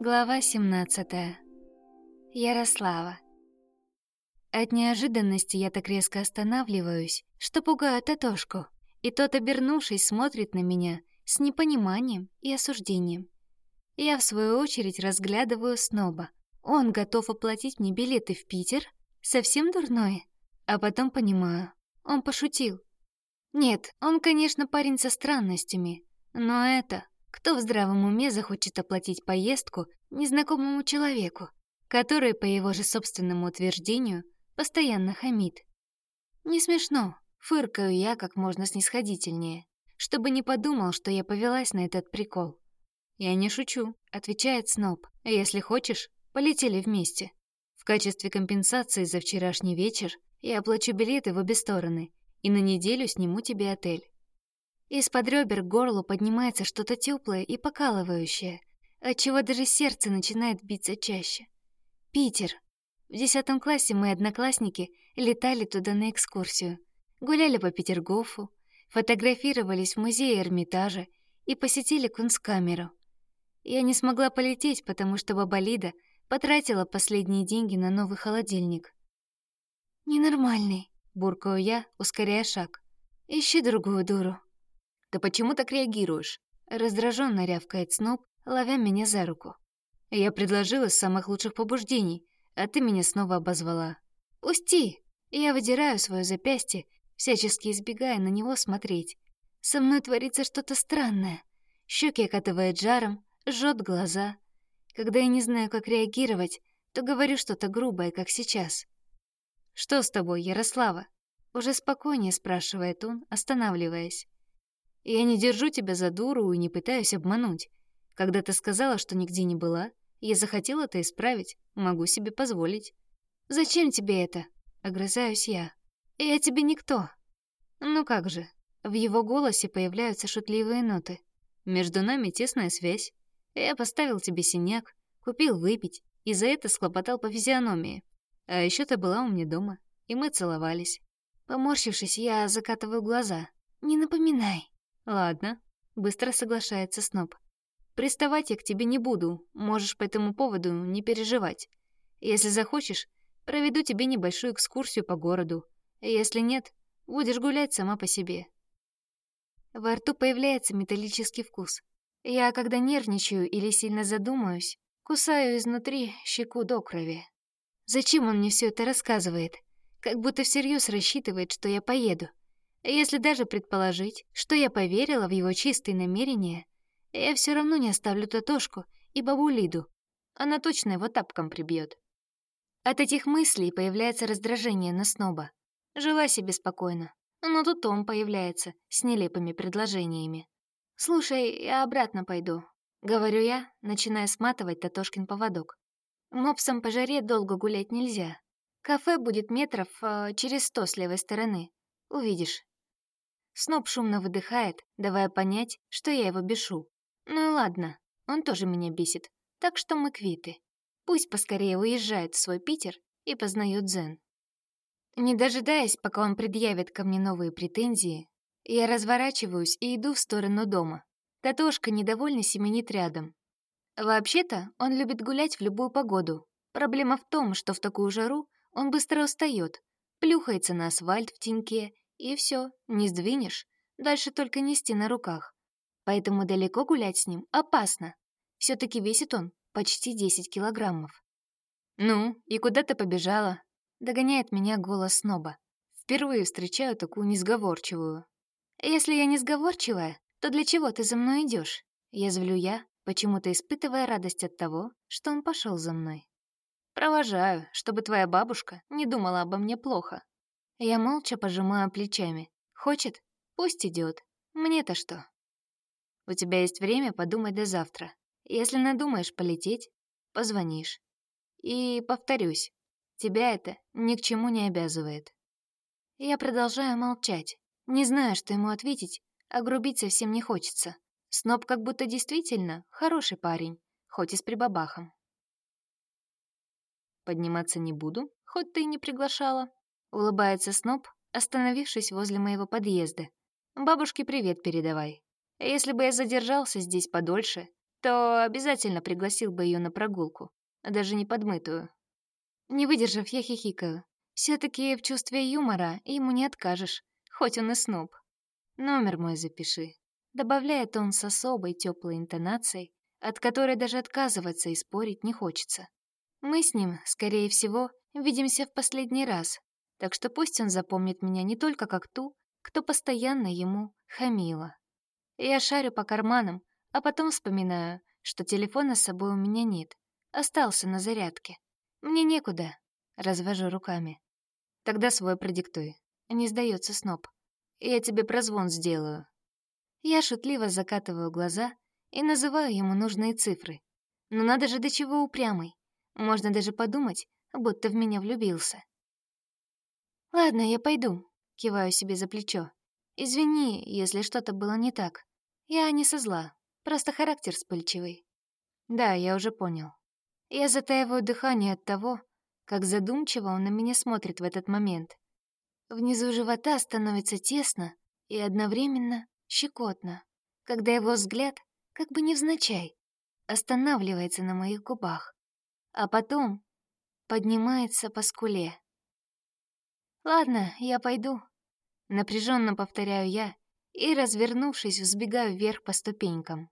Глава 17. Ярослава. От неожиданности я так резко останавливаюсь, что пугаю Татошку, и тот, обернувшись, смотрит на меня с непониманием и осуждением. Я, в свою очередь, разглядываю сноба. Он готов оплатить мне билеты в Питер? Совсем дурное? А потом понимаю, он пошутил. Нет, он, конечно, парень со странностями, но это кто в здравом уме захочет оплатить поездку незнакомому человеку, который, по его же собственному утверждению, постоянно хамит? Не смешно, фыркаю я как можно снисходительнее, чтобы не подумал, что я повелась на этот прикол. «Я не шучу», — отвечает Сноб. «Если хочешь, полетели вместе. В качестве компенсации за вчерашний вечер я оплачу билеты в обе стороны и на неделю сниму тебе отель. Из-под ребер к горлу поднимается что-то теплое и покалывающее, отчего даже сердце начинает биться чаще. Питер. В десятом классе мы одноклассники летали туда на экскурсию, гуляли по Петергофу, фотографировались в музее Эрмитажа и посетили Кунсткамеру. Я не смогла полететь, потому что баба Лида потратила последние деньги на новый холодильник. «Ненормальный», — буркаю я, ускоряя шаг. «Ищи другую дуру». «Ты почему так реагируешь?» Раздраженно рявкает Сноб, ловя меня за руку. Я предложила с самых лучших побуждений, а ты меня снова обозвала. «Пусти!» Я выдираю свое запястье, всячески избегая на него смотреть. Со мной творится что-то странное. Щеки окатывает жаром, жжет глаза. Когда я не знаю, как реагировать, то говорю что-то грубое, как сейчас. «Что с тобой, Ярослава?» Уже спокойнее спрашивает он, останавливаясь. Я не держу тебя за дуру и не пытаюсь обмануть. Когда ты сказала, что нигде не была, я захотела это исправить, могу себе позволить. Зачем тебе это? Огрызаюсь я. Я тебе никто. Ну как же? В его голосе появляются шутливые ноты. Между нами тесная связь. Я поставил тебе синяк, купил выпить, и за это схлопотал по физиономии. А еще ты была у меня дома, и мы целовались. Поморщившись, я закатываю глаза. Не напоминай. «Ладно», — быстро соглашается Сноб. «Приставать я к тебе не буду, можешь по этому поводу не переживать. Если захочешь, проведу тебе небольшую экскурсию по городу. Если нет, будешь гулять сама по себе». Во рту появляется металлический вкус. Я, когда нервничаю или сильно задумаюсь, кусаю изнутри щеку до крови. Зачем он мне все это рассказывает? Как будто всерьез рассчитывает, что я поеду. Если даже предположить, что я поверила в его чистые намерения, я все равно не оставлю Татошку и бабу Лиду. Она точно его тапком прибьет. От этих мыслей появляется раздражение на сноба. Жила себе спокойно, но тут он появляется с нелепыми предложениями. «Слушай, я обратно пойду», — говорю я, начиная сматывать Татошкин поводок. Мопсам по жаре долго гулять нельзя. Кафе будет метров э, через сто с левой стороны. Увидишь. Сноб шумно выдыхает, давая понять, что я его бешу. Ну и ладно, он тоже меня бесит, так что мы квиты. Пусть поскорее уезжает в свой Питер и познает дзен. Не дожидаясь, пока он предъявит ко мне новые претензии, я разворачиваюсь и иду в сторону дома. Татошка недовольно семенит рядом. Вообще-то, он любит гулять в любую погоду. Проблема в том, что в такую жару он быстро устает, плюхается на асфальт в теньке и все, не сдвинешь. Дальше только нести на руках. Поэтому далеко гулять с ним опасно. все таки весит он почти 10 килограммов. «Ну, и куда ты побежала?» Догоняет меня голос сноба. Впервые встречаю такую несговорчивую. «Если я несговорчивая, то для чего ты за мной идешь? Язвлю я, почему-то испытывая радость от того, что он пошел за мной. «Провожаю, чтобы твоя бабушка не думала обо мне плохо», я молча пожимаю плечами. Хочет? Пусть идет. Мне-то что? У тебя есть время подумать до завтра. Если надумаешь полететь, позвонишь. И повторюсь, тебя это ни к чему не обязывает. Я продолжаю молчать. Не знаю, что ему ответить, а грубить совсем не хочется. Сноб как будто действительно хороший парень, хоть и с прибабахом. Подниматься не буду, хоть ты и не приглашала. Улыбается Сноб, остановившись возле моего подъезда. «Бабушке привет передавай. Если бы я задержался здесь подольше, то обязательно пригласил бы ее на прогулку, даже не подмытую. Не выдержав, я хихикаю. все таки в чувстве юмора ему не откажешь, хоть он и сноб. Номер мой запиши. Добавляет он с особой теплой интонацией, от которой даже отказываться и спорить не хочется. Мы с ним, скорее всего, видимся в последний раз, так что пусть он запомнит меня не только как ту, кто постоянно ему хамила. Я шарю по карманам, а потом вспоминаю, что телефона с собой у меня нет. Остался на зарядке. Мне некуда. Развожу руками. Тогда свой продиктуй. Не сдается сноб. Я тебе прозвон сделаю. Я шутливо закатываю глаза и называю ему нужные цифры. Но надо же до чего упрямый. Можно даже подумать, будто в меня влюбился. «Ладно, я пойду», — киваю себе за плечо. «Извини, если что-то было не так. Я не со зла. Просто характер вспыльчивый. Да, я уже понял. Я затаиваю дыхание от того, как задумчиво он на меня смотрит в этот момент. Внизу живота становится тесно и одновременно щекотно, когда его взгляд, как бы невзначай, останавливается на моих губах, а потом поднимается по скуле. «Ладно, я пойду», — напряженно повторяю я и, развернувшись, взбегаю вверх по ступенькам.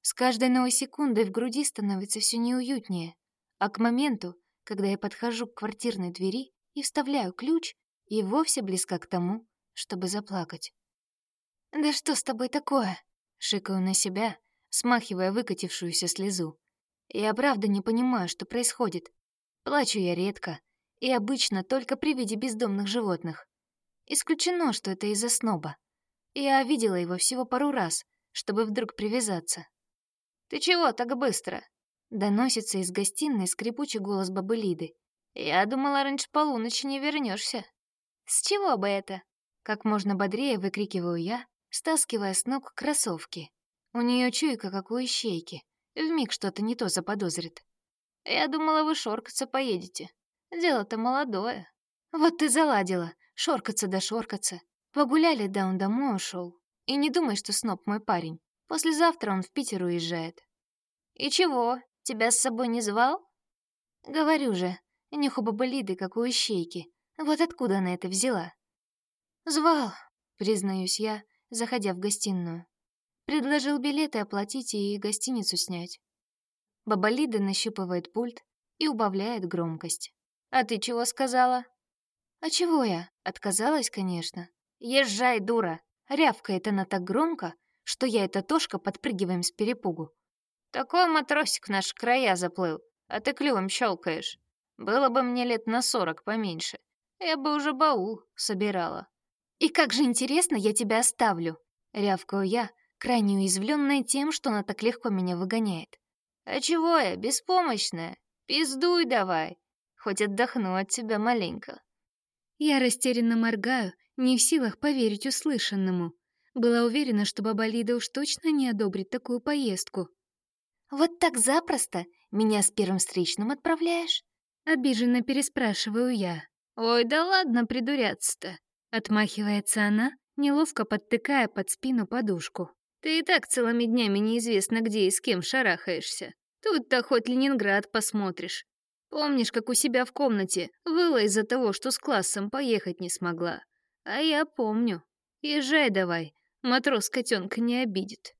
С каждой новой секундой в груди становится все неуютнее, а к моменту, когда я подхожу к квартирной двери и вставляю ключ, и вовсе близка к тому, чтобы заплакать. «Да что с тобой такое?» — шикаю на себя, смахивая выкатившуюся слезу. Я правда не понимаю, что происходит. Плачу я редко, и обычно только при виде бездомных животных. Исключено, что это из-за сноба. Я видела его всего пару раз, чтобы вдруг привязаться. «Ты чего так быстро?» Доносится из гостиной скрипучий голос бабы Лиды. «Я думала, раньше полуночи не вернешься. «С чего бы это?» Как можно бодрее выкрикиваю я, стаскивая с ног кроссовки. У нее чуйка, как у ищейки. Вмиг что-то не то заподозрит. «Я думала, вы шоркаться поедете. Дело-то молодое». «Вот ты заладила. Шоркаться да шоркаться. Погуляли, да он домой ушел. И не думай, что сноб мой парень. Послезавтра он в Питер уезжает. И чего, тебя с собой не звал? Говорю же, нюх у бабы Лиды, как у ищейки. Вот откуда она это взяла? Звал, признаюсь я, заходя в гостиную. Предложил билеты оплатить и гостиницу снять. Баба Лида нащупывает пульт и убавляет громкость. «А ты чего сказала?» «А чего я?» Отказалась, конечно. «Езжай, дура!» Рявкает она так громко, что я и Татошка подпрыгиваем с перепугу. Такой матросик в наши края заплыл, а ты клювом щелкаешь. Было бы мне лет на сорок поменьше. Я бы уже баул собирала. И как же интересно я тебя оставлю, рявкаю я, крайне уязвленная тем, что она так легко меня выгоняет. А чего я, беспомощная? Пиздуй давай, хоть отдохну от тебя маленько. Я растерянно моргаю, не в силах поверить услышанному. Была уверена, что баба Лида уж точно не одобрит такую поездку. «Вот так запросто меня с первым встречным отправляешь?» Обиженно переспрашиваю я. «Ой, да ладно придуряться-то!» Отмахивается она, неловко подтыкая под спину подушку. «Ты и так целыми днями неизвестно где и с кем шарахаешься. Тут-то хоть Ленинград посмотришь. Помнишь, как у себя в комнате выла из-за того, что с классом поехать не смогла? А я помню. Езжай давай, Матрос котенка не обидит.